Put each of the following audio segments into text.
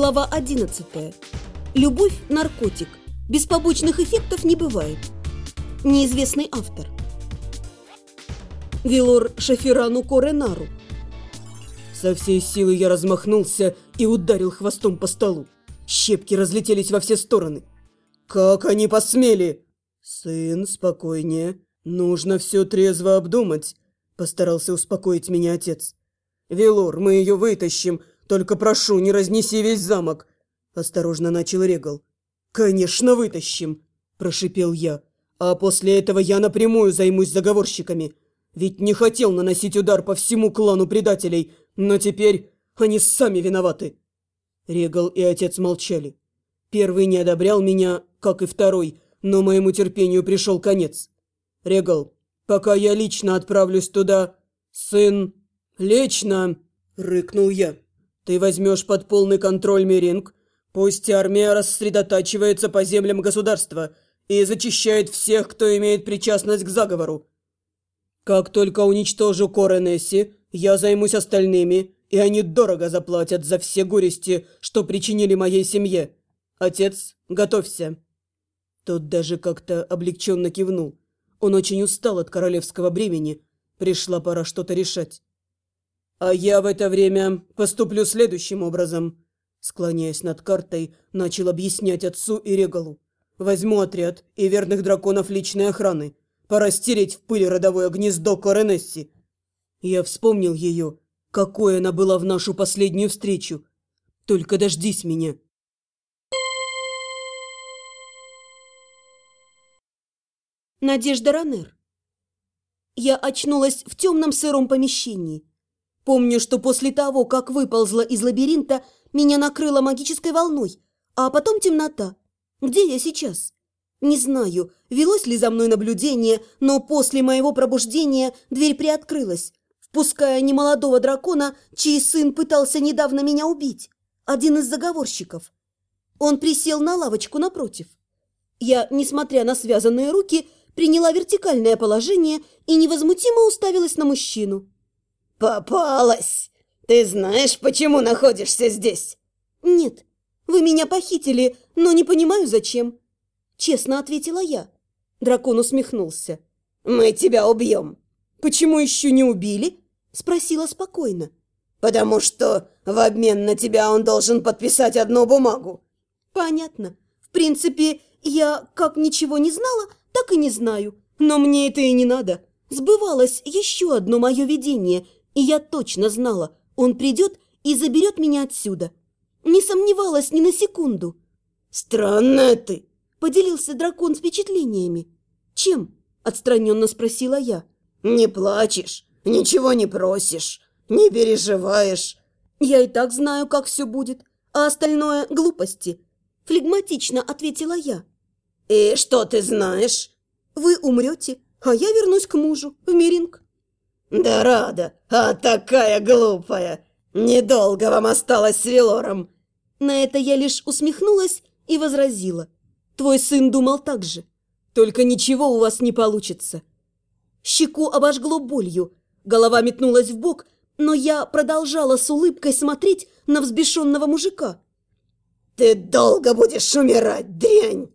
Глава 11. Любовь – наркотик. Без побочных эффектов не бывает. Неизвестный автор. Вилор Шафирану Коренару. Со всей силы я размахнулся и ударил хвостом по столу. Щепки разлетелись во все стороны. «Как они посмели!» «Сын, спокойнее. Нужно все трезво обдумать», – постарался успокоить меня отец. «Велор, мы ее вытащим, только прошу, не разнеси весь замок!» Осторожно начал Регал. «Конечно, вытащим!» – прошипел я. «А после этого я напрямую займусь заговорщиками. Ведь не хотел наносить удар по всему клану предателей, но теперь они сами виноваты!» Регал и отец молчали. Первый не одобрял меня, как и второй, но моему терпению пришел конец. «Регал, пока я лично отправлюсь туда, сын, лично!» – рыкнул я. Ты возьмешь под полный контроль Меринг, пусть армия рассредотачивается по землям государства и зачищает всех, кто имеет причастность к заговору. Как только уничтожу Коренесси, я займусь остальными, и они дорого заплатят за все горести, что причинили моей семье. Отец, готовься». Тот даже как-то облегченно кивнул. Он очень устал от королевского бремени. Пришла пора что-то решать. «А я в это время поступлю следующим образом», склоняясь над картой, начал объяснять отцу и Регалу. «Возьму отряд и верных драконов личной охраны. Пора стереть в пыль родовое гнездо Коренесси». Я вспомнил ее, какой она была в нашу последнюю встречу. «Только дождись меня». Надежда Ранер. Я очнулась в темном сыром помещении. Помню, что после того, как выползла из лабиринта, меня накрыло магической волной, а потом темнота. Где я сейчас? Не знаю, велось ли за мной наблюдение, но после моего пробуждения дверь приоткрылась, впуская немолодого дракона, чей сын пытался недавно меня убить. Один из заговорщиков. Он присел на лавочку напротив. Я, несмотря на связанные руки, приняла вертикальное положение и невозмутимо уставилась на мужчину. «Попалась! Ты знаешь, почему находишься здесь?» «Нет, вы меня похитили, но не понимаю, зачем». Честно ответила я. Дракон усмехнулся. «Мы тебя убьем». «Почему еще не убили?» Спросила спокойно. «Потому что в обмен на тебя он должен подписать одну бумагу». «Понятно. В принципе, я как ничего не знала, так и не знаю. Но мне это и не надо. Сбывалось еще одно мое видение – и я точно знала, он придет и заберет меня отсюда. Не сомневалась ни на секунду. «Странная ты!» – поделился дракон с впечатлениями. «Чем?» – отстраненно спросила я. «Не плачешь, ничего не просишь, не переживаешь». «Я и так знаю, как все будет, а остальное – глупости», – флегматично ответила я. «И что ты знаешь?» «Вы умрете, а я вернусь к мужу, в Миринг». «Да рада, а такая глупая! Недолго вам осталось с Велором!» На это я лишь усмехнулась и возразила. «Твой сын думал так же. Только ничего у вас не получится». Щеку обожгло болью, голова метнулась в бок, но я продолжала с улыбкой смотреть на взбешенного мужика. «Ты долго будешь умирать, дрянь!»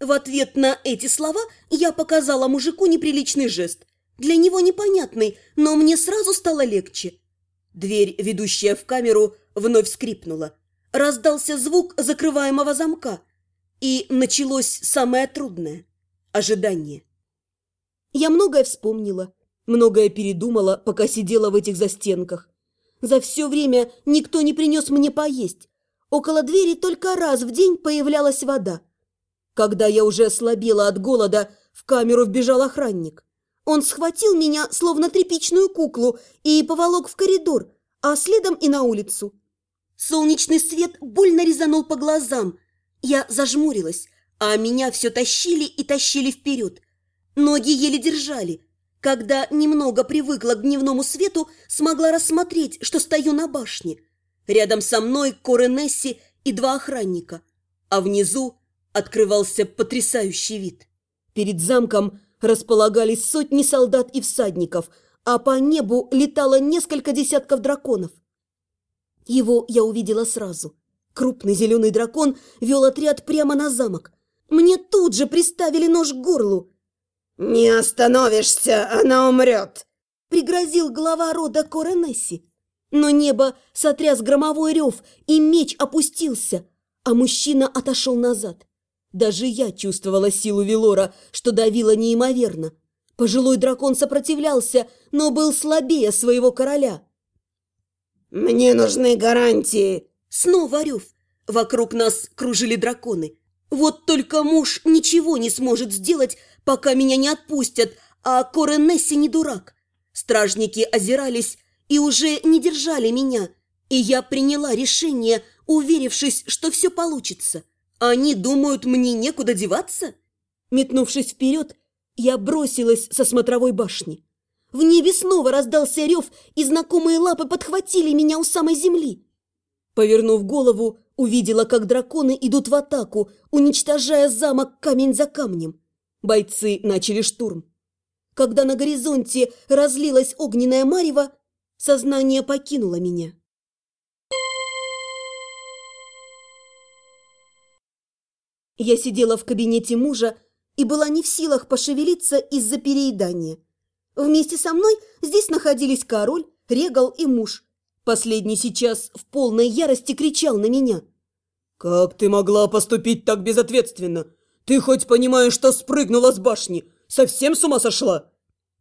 В ответ на эти слова я показала мужику неприличный жест. Для него непонятный, но мне сразу стало легче. Дверь, ведущая в камеру, вновь скрипнула. Раздался звук закрываемого замка. И началось самое трудное – ожидание. Я многое вспомнила, многое передумала, пока сидела в этих застенках. За все время никто не принес мне поесть. Около двери только раз в день появлялась вода. Когда я уже ослабела от голода, в камеру вбежал охранник. Он схватил меня, словно тряпичную куклу, и поволок в коридор, а следом и на улицу. Солнечный свет больно резанул по глазам. Я зажмурилась, а меня все тащили и тащили вперед. Ноги еле держали. Когда немного привыкла к дневному свету, смогла рассмотреть, что стою на башне. Рядом со мной Коренесси и два охранника, а внизу открывался потрясающий вид. Перед замком располагались сотни солдат и всадников, а по небу летало несколько десятков драконов. Его я увидела сразу. Крупный зеленый дракон вел отряд прямо на замок. Мне тут же приставили нож к горлу. «Не остановишься, она умрет!» Пригрозил глава рода Коренесси. Но небо сотряс громовой рев, и меч опустился, а мужчина отошел назад. Даже я чувствовала силу Велора, что давила неимоверно. Пожилой дракон сопротивлялся, но был слабее своего короля. «Мне нужны гарантии!» Снова рев. Вокруг нас кружили драконы. Вот только муж ничего не сможет сделать, пока меня не отпустят, а Коренесси не дурак. Стражники озирались и уже не держали меня, и я приняла решение, уверившись, что все получится. Они думают, мне некуда деваться? Метнувшись вперед, я бросилась со смотровой башни. В небе снова раздался рев, и знакомые лапы подхватили меня у самой земли. Повернув голову, увидела, как драконы идут в атаку, уничтожая замок камень за камнем. Бойцы начали штурм. Когда на горизонте разлилась огненная марево, сознание покинуло меня. Я сидела в кабинете мужа и была не в силах пошевелиться из-за переедания. Вместе со мной здесь находились король, регал и муж. Последний сейчас в полной ярости кричал на меня. «Как ты могла поступить так безответственно? Ты хоть понимаешь, что спрыгнула с башни? Совсем с ума сошла?»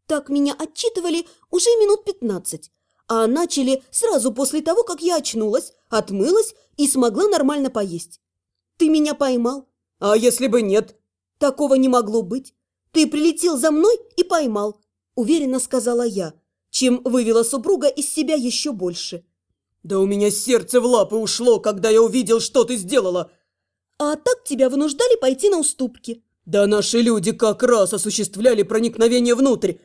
Так меня отчитывали уже минут пятнадцать, а начали сразу после того, как я очнулась, отмылась и смогла нормально поесть. Ты меня поймал. А если бы нет? Такого не могло быть. Ты прилетел за мной и поймал, уверенно сказала я, чем вывела супруга из себя еще больше. Да у меня сердце в лапы ушло, когда я увидел, что ты сделала. А так тебя вынуждали пойти на уступки. Да наши люди как раз осуществляли проникновение внутрь.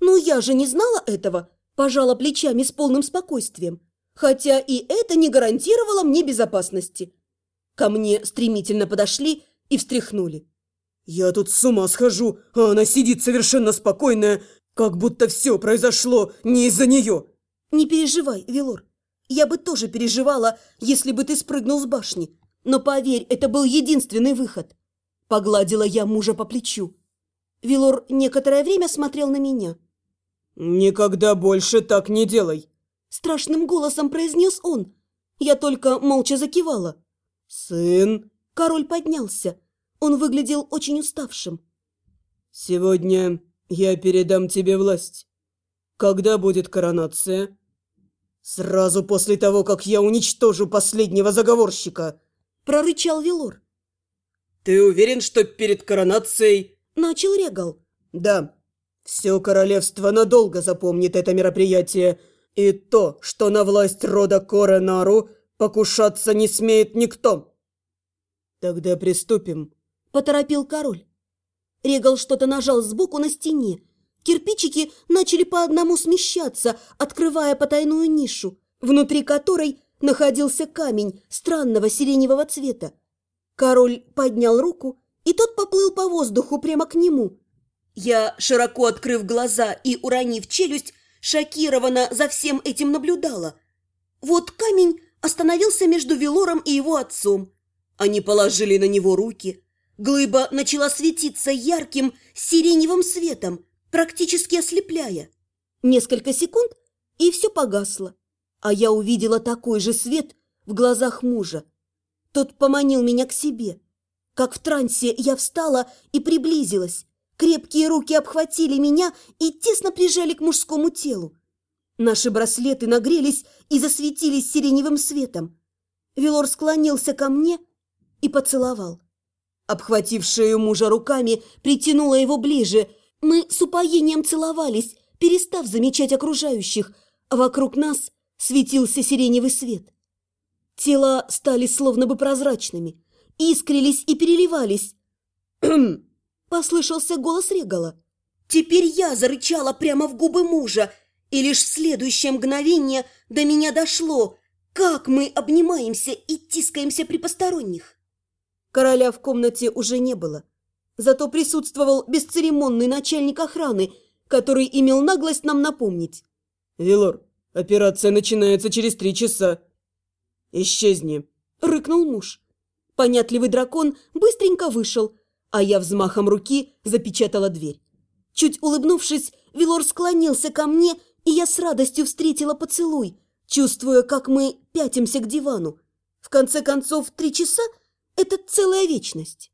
Ну я же не знала этого, пожала плечами с полным спокойствием. Хотя и это не гарантировало мне безопасности. Ко мне стремительно подошли и встряхнули. «Я тут с ума схожу, а она сидит совершенно спокойная, как будто все произошло не из-за нее». «Не переживай, Велор. Я бы тоже переживала, если бы ты спрыгнул с башни. Но поверь, это был единственный выход». Погладила я мужа по плечу. Велор некоторое время смотрел на меня. «Никогда больше так не делай!» Страшным голосом произнес он. Я только молча закивала. «Сын?» Король поднялся. Он выглядел очень уставшим. «Сегодня я передам тебе власть. Когда будет коронация?» «Сразу после того, как я уничтожу последнего заговорщика!» Прорычал Велор. «Ты уверен, что перед коронацией...» Начал Регал. «Да. Все королевство надолго запомнит это мероприятие, и то, что на власть рода Коренару покушаться не смеет никто». «Тогда приступим», – поторопил король. Регал что-то нажал сбоку на стене. Кирпичики начали по одному смещаться, открывая потайную нишу, внутри которой находился камень странного сиреневого цвета. Король поднял руку, и тот поплыл по воздуху прямо к нему. Я, широко открыв глаза и уронив челюсть, шокированно за всем этим наблюдала. Вот камень остановился между Велором и его отцом. Они положили на него руки. Глыба начала светиться ярким сиреневым светом, практически ослепляя. Несколько секунд, и все погасло. А я увидела такой же свет в глазах мужа. Тот поманил меня к себе. Как в трансе я встала и приблизилась. Крепкие руки обхватили меня и тесно прижали к мужскому телу. Наши браслеты нагрелись и засветились сиреневым светом. Велор склонился ко мне и поцеловал. Обхватив шею мужа руками, притянула его ближе. Мы с упоением целовались, перестав замечать окружающих, а вокруг нас светился сиреневый свет. Тела стали словно бы прозрачными, искрились и переливались. послышался голос Регала. Теперь я зарычала прямо в губы мужа, и лишь в следующее мгновение до меня дошло, как мы обнимаемся и тискаемся при посторонних. Короля в комнате уже не было. Зато присутствовал бесцеремонный начальник охраны, который имел наглость нам напомнить. «Велор, операция начинается через три часа. Исчезни. – рыкнул муж. Понятливый дракон быстренько вышел, а я взмахом руки запечатала дверь. Чуть улыбнувшись, Вилор склонился ко мне, и я с радостью встретила поцелуй, чувствуя, как мы пятимся к дивану. В конце концов, три часа – это целая вечность.